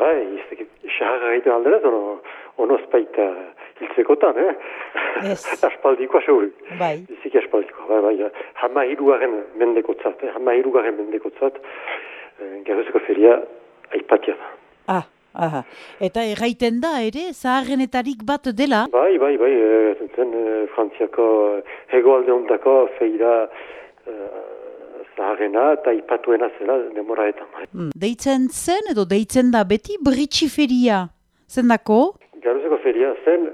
Bai, izteki, xaharra egiten alderaz, ono, ono espaita hiltzekotan, eh? Ez. aspaldikoa seuri. Bai. Biziki aspaldikoa, bai, bai. Hama hirugarren mendekotzat, eh? Hama hirugarren mendekotzat, eh, garruzeko feria aipatia da. Ah, aha. Eta erraiten da ere, zaharrenetarik bat dela. Bai, bai, bai, e, zen, e, Frantziako hegoalde ondako feira e, zaharrena eta ipatuena zela demoraetan. Hmm, Deitzen zen edo deitzen da beti britxiferia. Zendako? Garuzeko feria zen,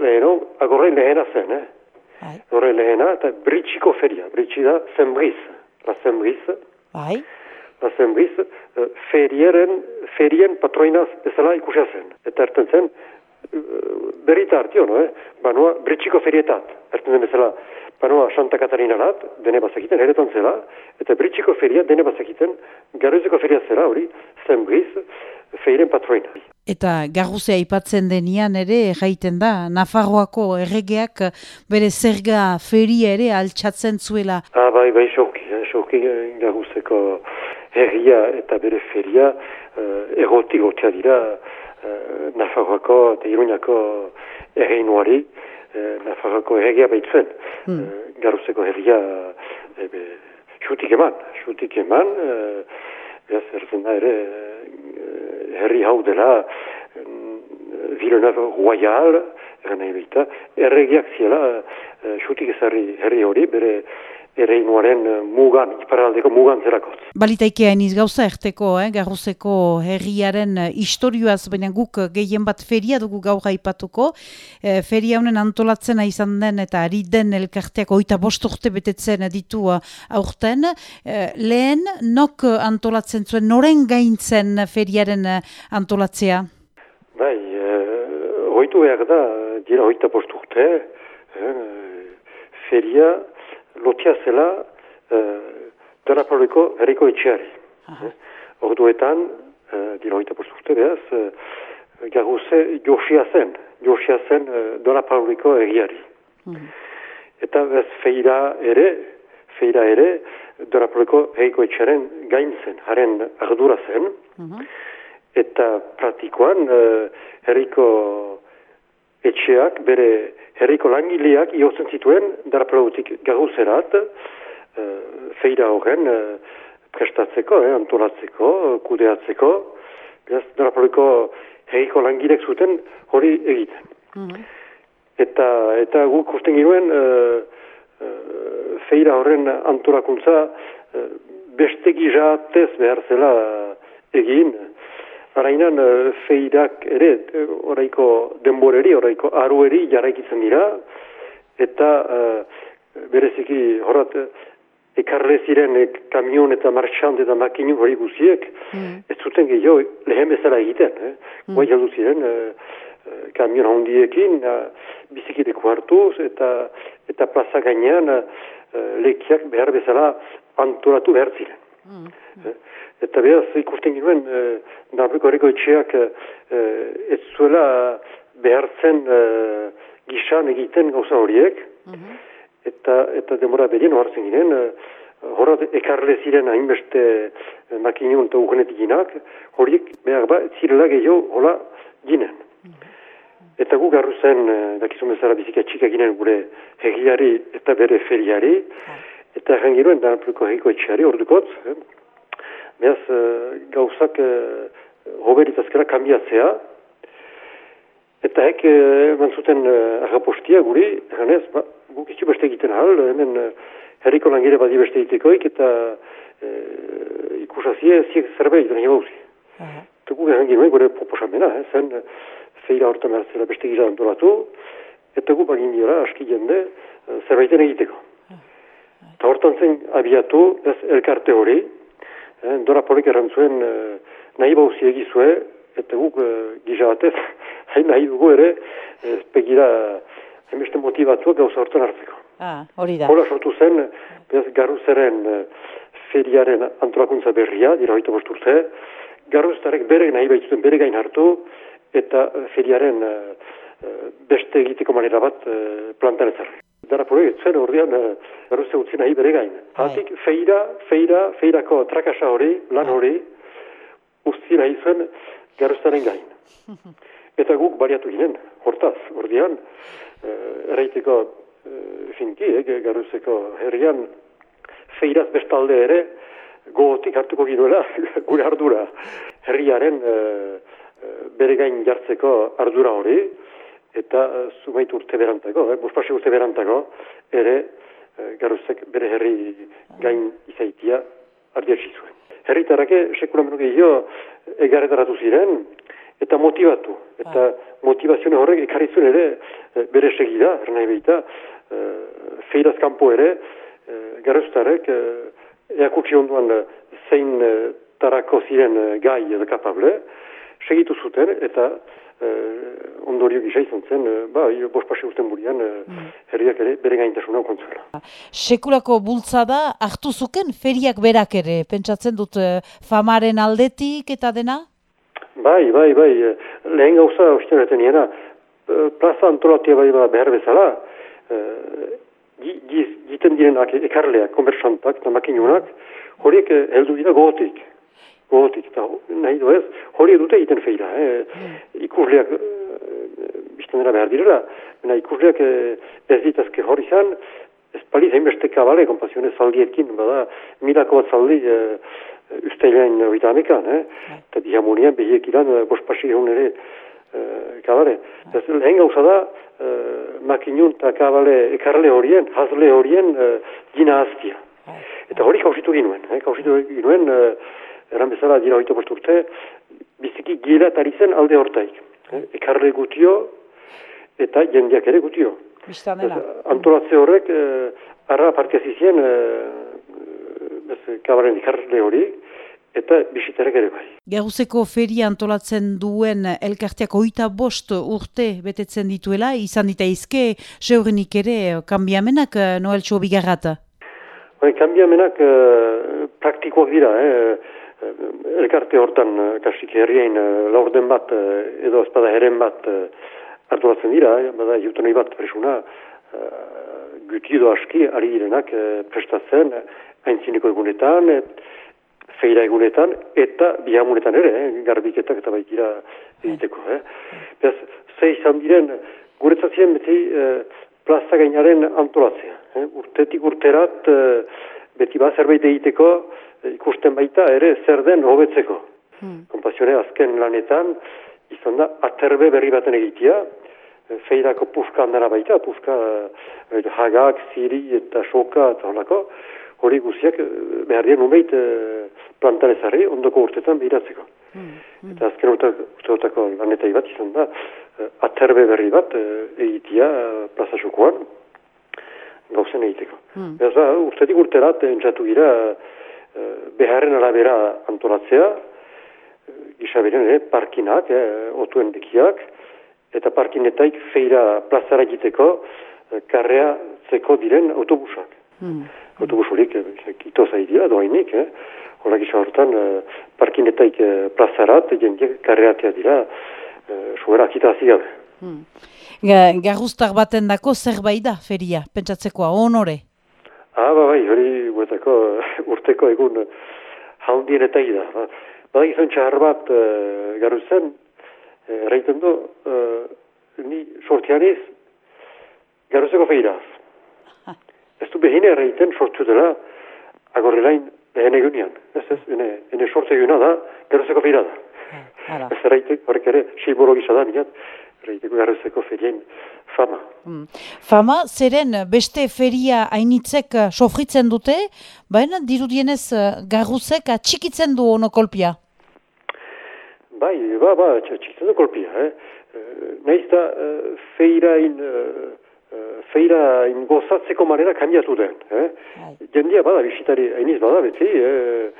leheno, agorre lehena zen, eh? Bai. Agorre lehena eta britxiko feria, britxi da zembriz, la zembriz, Bai. la zembriz, e, ferieren, ferien patroinaz bezala ikusia zen. Eta erten zen, e, berrita hartio, no, eh? Banoa, britxiko ferietat, erten zen bezala, banoa Santa Katarina lat, dene bazakiten, eretan zela, eta britxiko feria dene bazakiten, garuzeko feria zela, hori, zembriz, feiren patroina. Eta garruzea aipatzen denian ere erraiten da, Nafarroako erregeak bere zerga feria ere altxatzen zuela. Ah, bai, bai, xauki, eh, xauki eh, garuzeko herria eta bere feria eh, erroti gotia dira eh, Nafarroako eta Iruñako erreinuari eh, Nafarroako erregia baitzen. Hmm. Eh, garuzeko herria eh, be, xutik eman, xutik eman, eh, beraz, erzen da ere eh, herri hau dela eh, Villeneuve Royal, eran nahi baita, erregiak ziela eh, xutik ezarri herri hori, bere erreinuaren eh, mugan, iparaldeko mugan zerakotz. Balitaike hainiz gauza erteko, eh, garruzeko herriaren eh, istorioaz, baina guk eh, gehien bat feria dugu gaur aipatuko. Eh, feria honen antolatzen izan den eta ari den elkarteak oita bost urte betetzen ditu eh, aurten. Eh, lehen, nok eh, antolatzen zuen, noren gaintzen feriaren eh, antolatzea? Bai, eh, hoitu behar da, dira hoita post urte, eh, feria lotia zela eh, Donapauleko herriko etxeari. Eh, orduetan, eh, dira hoita post urte behaz, eh, garruze josia zen, josia zen eh, Donapauleko herriari. Eta bez feira ere, feira ere, Donapauleko herriko etxearen gain zen, haren ardura zen, eta praktikoan uh, herriko etxeak, bere herriko langileak iotzen zituen darapelautik garuzerat uh, feira horren uh, prestatzeko, eh, antolatzeko, kudeatzeko, beraz darapelauko herriko langileak zuten hori egiten. Eta, eta guk usten ginuen uh, uh, feira horren antolakuntza uh, beste gizatez behar zela egin, Arainan feirak ere, uh, oraiko denboreri, oraiko arueri jarraikitzen dira, eta uh, bereziki horat uh, ekarle ziren uh, kamion eta marxant eta makinu hori guziek, ez zuten gehiago lehen bezala egiten. Eh? Guai jaldu ziren uh, kamion handiekin, uh, bizikideko hartuz, eta, eta plaza gainean uh, lekiak behar bezala antolatu behar ziren. Eh, Eta behaz ikusten ginoen, e, Narbeko herriko etxeak e, ez zuela behartzen e, gisan egiten gauza horiek, eta, eta demora berien ohartzen ginen, e, horat ekarle ziren hainbeste e, makinion eta ugenetikinak, horiek behar ba, zirela gehiago hola ginen. Eta gu garru zen, e, dakizun bezala bizika txika ginen gure herriari eta bere feriari, eta erran ginoen Narbeko herriko etxeari ordukotz, eh? Beaz, uh, gauzak uh, hoberitazkera kambiatzea, eta hek, uh, eman zuten uh, agapostia guri, eganez, ba, guk itxu beste egiten hal, hemen uh, herriko langire badi beste egitekoik, eta uh, ikusazie ziek zerbait nahi bauzi. Eta guk egan ginoen gure proposamena, eh, zen uh, feira hortan hartzela beste gira antolatu, eta guk bagin dira aski jende uh, zerbaiten egiteko. Eta hortan zen abiatu, ez elkarte hori, Eh, Dora polik erantzuen eh, nahi bauzi egizue, eta guk eh, gisa batez, hain nahi dugu ere, ez begira, hainbeste motivatuak gauza hortan hartzeko. Ah, hori da. Hola sortu zen, bez garruzeren eh, feriaren antolakuntza berria, dira hoita bost urte, garruztarek bere nahi baitzuten bere gain hartu, eta eh, feriaren eh, eh, beste egiteko manera bat eh, plantan ezarri. Dara pore, zen ordean, uh, garruze utzi nahi bere gain. Hatik, feira, feira, feirako trakasa hori, lan hori, usti nahi zen garruztaren gain. Eta guk baliatu ginen, hortaz, ordian, uh, erraiteko uh, finki, eh, garruzeko herrian, feiraz bestalde ere, gogotik hartuko ginuela gure ardura. Herriaren uh, bere gain jartzeko ardura hori, eta uh, zumait urte berantako, eh, bospasi urte berantako, ere uh, garruzek bere herri gain izaitia ardiatsi zuen. Herritarrake sekula menuke jo egarretaratu ziren, eta motivatu. Eta ah. motivazione horrek ekarri zuen ere e, bere segida, ernai behita, e, feiraz kanpo ere, e, garruztarek, e, eakutsi onduan zein e, tarako ziren e, gai edo kapable, segitu zuten eta e, ondorio gisa izan zen, e, ba, bost pasi urten burian, e, mm. herriak ere bere gaintasuna kontzuela. Sekulako bultzada hartu zuken feriak berak ere, pentsatzen dut famaren aldetik eta dena? Bai, bai, bai, eh, lehen gauza usten eten niena, eh, plaza antolatia bai bada behar bezala, jiten direnak ekarleak, komersantak eta makinunak, horiek eh, heldu dira gogotik, gogotik, eta nahi ez, horiek dute egiten feira, eh? Hmm. ikusleak, bizten dira behar direla, baina ikusleak ez ditazke hori zan, ez paliz hainbeste kabale, kompazionez zaldiekin, bada, milako bat zaldi, usteilean oita amekan, eh? Eta eh? dihamunian behiek ilan, bospasi egun ere, uh, kabale. Ez lehen gauza da, uh, makinun eta kabale ekarle horien, hazle horien, uh, dina aztia. Eta hori kausitu ginuen, eh? kausitu ginuen, uh, eran bezala dira hori urte, biziki gila zen alde hortaik. Eh? Ekarle gutio, eta jendeak ere gutio. Antolatze horrek, uh, arra parkezizien, uh, kabaren ikarle hori, eta bisitarek ere bai. Garuzeko feria antolatzen duen elkarteak oita bost urte betetzen dituela, izan dita izke, seurenik ere, kambiamenak eh, Noel Txo bigarrata? Bai, kambiamenak uh, praktikoak dira, eh? Elkarte hortan, kasik herrien, laurden bat, edo espada herren bat hartulatzen dira, eh? bada jutonei bat presuna, uh, gutido aski, ari direnak prestatzen, haintzineko egunetan, feira egunetan, eta bihamunetan ere, eh, garbiketak eta baitira egiteko. Eh. Beaz, ze izan diren, guretzazien beti eh, plaza gainaren antolatzea. Eh. Urtetik urterat, eh, beti ba zerbait egiteko, eh, ikusten baita ere zer den hobetzeko. Hmm. Kompazione azken lanetan, izan da, aterbe berri baten egitea, eh, feirako pufka handara baita, pufka eh, hagak, ziri eta soka eta holako, hori guziak eh, behar dien numeit e, eh, plantan ezarri ondoko urtetan behiratzeko. Mm, mm. Eta azken urteotako lanetai bat izan da, aterbe berri bat e, egitia plaza xokoan, gauzen egiteko. Mm. Beraz da, urtetik urterat entzatu gira beharren arabera antolatzea, gisa beren, e, parkinak, e, otuen dekiak, eta parkinetaik feira plazara egiteko, e, karrea zeko diren autobusak. Mm autobusurik kito zaidia doainik, eh? Horak isa hortan, uh, parkinetaik uh, plazarat, jendiek karreatea dira, uh, suera kita gabe. Hmm. Garruztar baten dako zerbait da, feria, pentsatzekoa, honore? Ah, ba, bai, hori guetako urteko egun haundien eta da. Ba, ba izan txahar bat uh, garruzen, erraiten du, uh, ni sortianiz, garruzeko feiraz ez du behine erraiten sortu dela agorrelain lehen egunean. Ez ez, ene, ene sortu eguna da, gerozeko feira da. Ah, ez erraitek, horrek ere, simbologiza da, niat, erraiteko gerozeko ferien fama. Mm. Fama, zeren beste feria hainitzek uh, sofritzen dute, baina dirudienez uh, garruzek txikitzen du ono kolpia? Bai, ba, ba, txikitzen du kolpia, eh? Uh, Naiz da, feirain uh, feira ingozatzeko manera kandiatu den. Eh? Bai. Jendia bada, bisitari hainiz bada, beti, eh, eh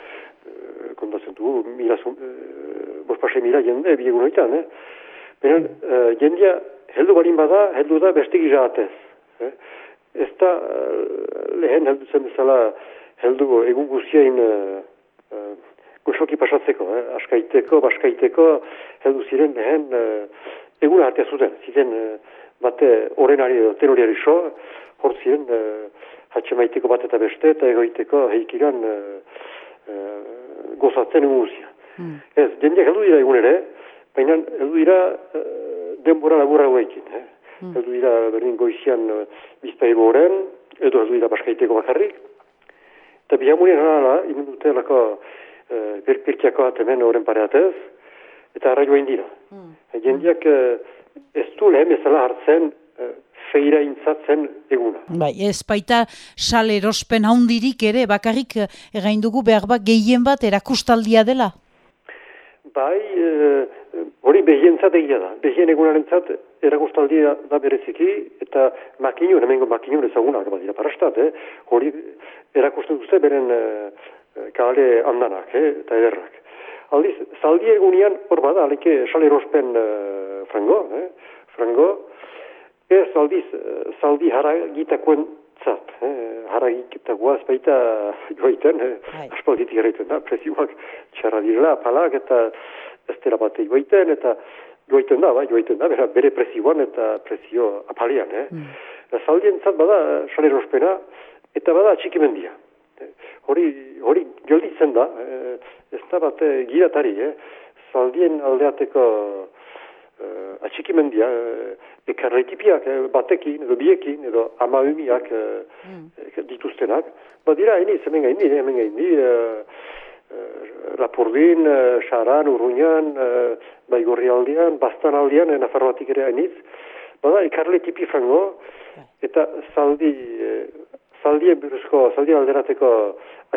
kontatzen du, mila, eh, bospase mila jende, biegun oitan, eh? Baina, eh, jendia heldu balin bada, heldu da beste gizatez. Eh? Ez da, eh, lehen heldu zen bezala, heldu egun guzien eh, eh, goxoki pasatzeko, eh? askaiteko, baskaiteko, heldu ziren lehen eh, egun artea zuten, ziren eh, bate orenari edo tenoriari so, hor ziren eh, hatxe bat eta beste eta egoiteko heikigan uh, gozatzen egun guzia. Hmm. Ez, jendeak heldu dira egun ere, baina edu dira uh, denbora laburra hauekin. Eh? Mm. Edu dira berdin goizian uh, bizpailu horren, edo edu dira baskaiteko bakarrik. Eta bihamurien hala, imen dute lako uh, berpirkiako atemen horren pareatez, eta arra joain dira. Mm. Jendiak uh, ez du lehen bezala hartzen feira intzatzen eguna. Bai, ez baita sal erospen handirik ere, bakarrik egain dugu behar bat gehien bat erakustaldia dela? Bai, hori e, behien zat egia da. Behien egunaren zat erakustaldia da bereziki, eta makinu, hemengo makinu ezagunak, bat dira parastat, eh? hori erakusten duzte beren e, kale handanak, eh? eta ederrak. Aldiz, zaldi egunean, hor bada, alike sal erospen e, frango, eh? frango, Ez, aldiz, zaldi haragitakoen zat. Eh? Haragitakoa ez baita joaiten, eh? aspalditik erraiten da, presioak txarra direla, palak eta ez dela bate joaiten, eta joaiten da, bai, joaiten da, bera, bere presioan eta presio apalian. Eh? Mm. Zaldien zat bada salerospena eta bada txikimendia. Hori, hori gelditzen da, eh? ez da bate giratari, eh? zaldien aldeateko uh, atxikimendia, uh, ekarretipiak uh, batekin, edo biekin, edo ama umiak uh, mm. dituztenak. Ba dira, eni, zemen gaini, hemen gaini, uh, uh, Lapurdin, uh, Saran, Urruñan, uh, Baigorri aldean, Bastan aldean, Nafarroatik ere hainitz. Bada, ekarretipi frango, eta zaldi, uh, zaldien buruzko, zaldien alderateko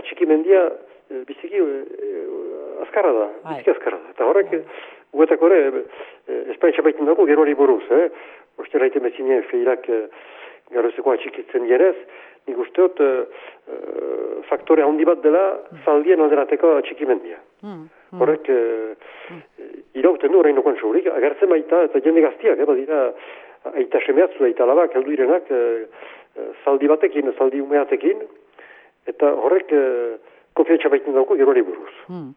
atxikimendia, uh, biziki uh, azkarra da, biziki azkarra da. Eta horrek, Guetak ere, espaitza baiten dago, gero hori buruz, eh? Oste raite mezinien feirak e, garrozeko atxikitzen jenez, nik usteot e, faktore handi bat dela zaldien alderateko atxikimendia. Mm, mm. Horrek, e, irauten du horrein okan txurik, agertzen baita eta jende gaztiak, eh, badira, aita semeatzu, aita labak, heldu irenak, e, zaldi batekin, zaldi umeatekin, eta horrek, e, konfiantza baiten dago, gero hori buruz. Mm.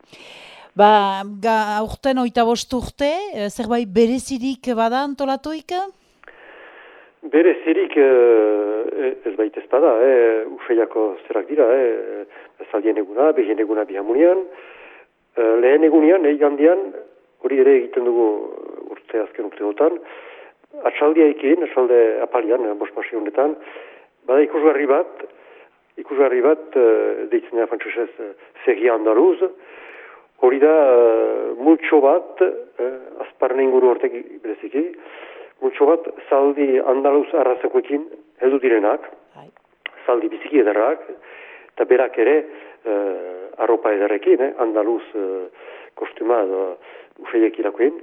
Ba, ga, aurten oita bostu urte, e, zerbait berezirik bada antolatuik? Berezirik e, ez baita ez bada, e, ufeiako zerak dira, e, zaldien eguna, behien eguna bihamunian, e, lehen egunian, eigandian, hori ere egiten dugu urte azken urteotan, atxaldia ekin, atxalde apalian, bost honetan, bada ikusgarri bat, ikusgarri bat, deitzen da frantzesez, fegia andaluz, Hori da, uh, multxo bat, uh, azparne inguru hortek bereziki, multxo bat zaldi andaluz arrazakoekin heldu direnak, Hai. zaldi biziki edarrak, eta berak ere uh, arropa edarrekin, eh, andaluz uh, kostuma edo ufeiek irakoen,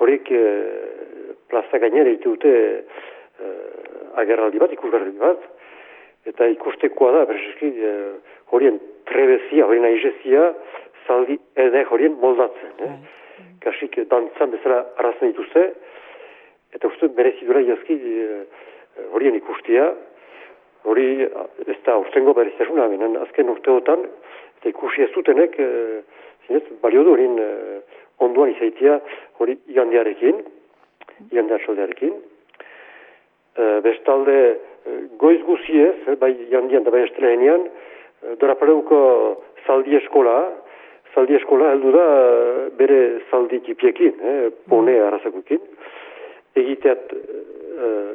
horiek uh, plaza gainera dute uh, agerraldi bat, ikusgarri bat, eta ikustekoa da, bereziki, uh, horien trebezia, horien aizezia, zaldi ede horien moldatzen. Eh? Mm. Kasik dantzan bezala arrazen dituzte, eta uste merezidura jazki eh, horien ikustia, hori ez da urtengo bereztasuna, benen azken urteotan, eta ikusi ez dutenek, e, zinez, balio du horien e, onduan izaitia hori igandiarekin, igandiar soldearekin. E, bestalde, goiz guziez, bai igandian da bai estelehenian, dorapaleuko zaldi eskola, zaldi eskola heldu da bere zaldi tipiekin, eh, pone mm. arrazakukin, egiteat uh,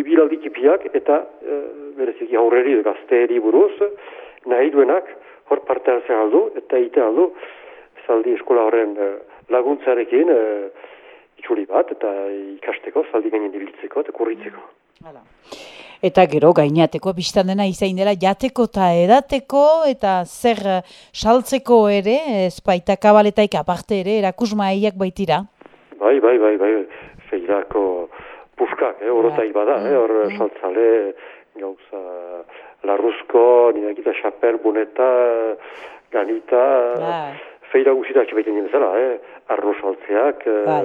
ibilaldi tipiak eta uh, bereziki aurreri gazteeri buruz, nahi duenak hor parte hartzen aldu eta egite aldu zaldi eskola horren uh, laguntzarekin uh, itxuri bat eta ikasteko, zaldi gainen dibiltzeko eta kurritzeko. Hala eta gero gainateko biztan dena izain dela jateko eta edateko eta zer eh, saltzeko ere, ezpaita kabaletaik aparte ere, erakus maaiak baitira? Bai, bai, bai, bai, feirako puskak, eh, orotai bada, eh, hor mm. saltzale, gauza, larruzko, nidakita xaper, buneta, ganita, bai. feira guzita atxibaiten zela, eh, arro saltzeak, eh, bai.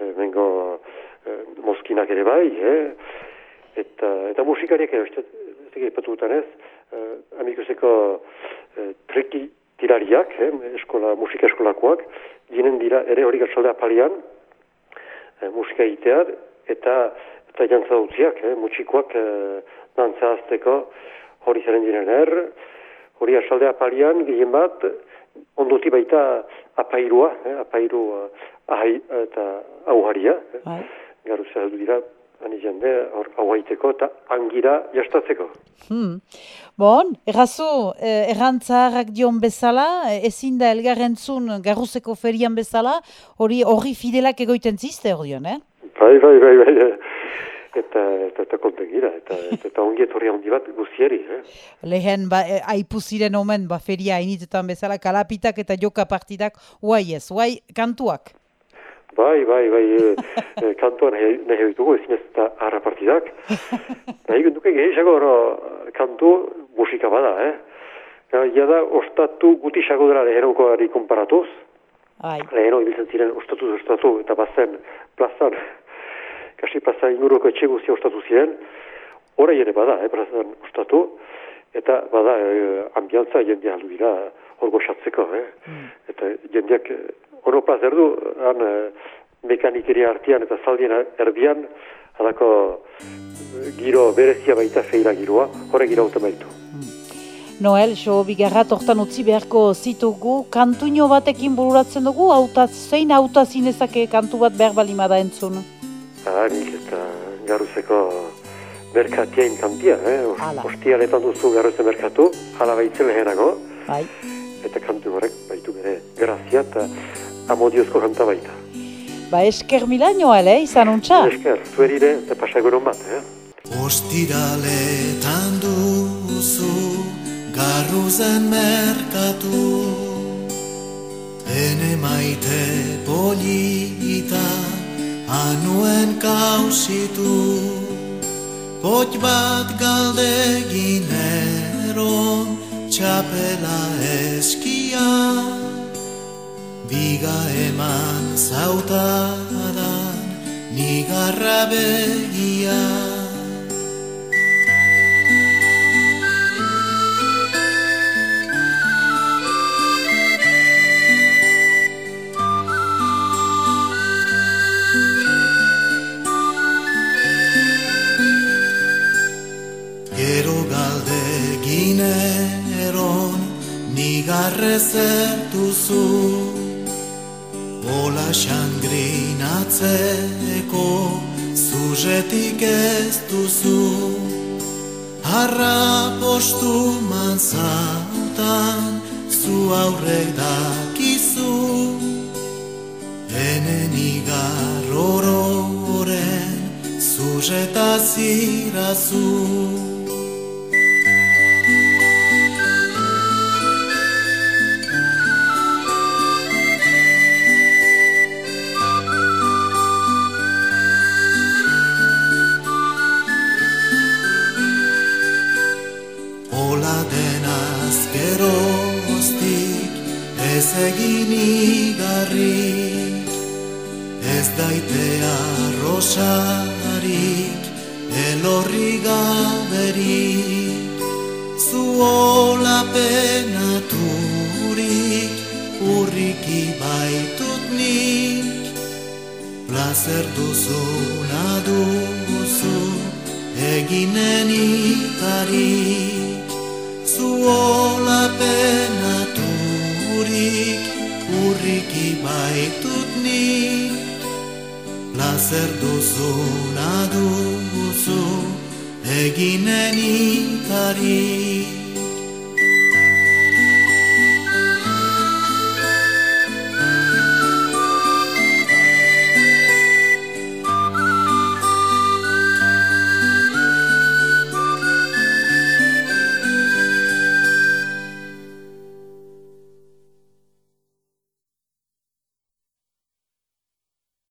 eh, mengo, eh, moskinak ere bai, eh, eta eta musikariak ere ez egipatu dutan ez uh, amikuseko uh, treki tirariak eh, eskola, musika eskolakoak ginen dira ere hori gatzalde apalian uh, musika egitear eta eta jantza dutziak eh, mutxikoak uh, dantza azteko hori zaren diren er hori gatzalde apalian gehien bat ondoti baita apairua, eh, apairu uh, ahai, eta auharia, eh? Bai. heldu dira, hani jende, hor auhaiteko eta angira jastatzeko. Hmm. Bon, errazu, eh, errantzaharrak dion bezala, eh, ezin da elgarrentzun garruzeko ferian bezala, hori horri fidelak egoiten zizte hor dion, eh? Bai, bai, bai, bai, eh. eta, eta, eta kontengira, eta, eta, eta ongi etorri handi bat guzieri, eh? Lehen, ba, eh, aipu ziren omen, ba, feria hainitetan bezala, kalapitak eta joka partidak, guai ez, guai kantuak. Bai, bai, bai, e, e, kantua nahi, nahi ditugu, ezin ez eta harra partidak. nahi genduke gehiago oro, kantu musika bada, eh? Ja, da, ostatu gutisago dela lehenonkoari konparatuz. Bai, Leheno ibiltzen ziren ostatu ostatu eta bazen plazan, kasi plaza inguruko etxe guztia ostatu ziren. Hora ere bada, eh, plazan ostatu, eta bada eh, ambiantza jendea aldu dira hor goxatzeko, eh? Eta jendeak oro plazer du, han eh, mekanikeria artean eta zaldien erdian, halako eh, giro berezia baita feira giroa, horre gira baitu. Noel, so bigarra tortan utzi beharko zitugu, kantuño batekin bururatzen dugu, auta, zein auta zinezake kantu bat behar balimada entzun? Ah, nik eta garuzeko merkatien kantia, eh? Os- Hala. Ostialetan duzu garuze merkatu, hala baitzen lehenago, Bai. eta kantu horrek baitu bere grazia eta amodiozko kanta baita. Ba, esker mila eh, izan untxa? Esker, zuerire eta pasagoron bat, eh? Ostiraletan duzu garruzen merkatu Ene maite polita anuen kausitu Pot bat galdegin eron txapela eskia Biga eman zautadan nigarra begia. Gero galde gineron nigarre zertuzu Ola xangrinatzeko zuzetik ez duzu Harra postu manzautan zu aurre dakizu Enen igar ororen zuzeta zirazu egin igarrik Ez daitea rosarik elorri gaberik. Zuola penaturik urriki baitut nik. Plazer duzu duzu eginen itarik. Zuola penaturik urriki baitut nik Plazer duzu duzu eginen itarik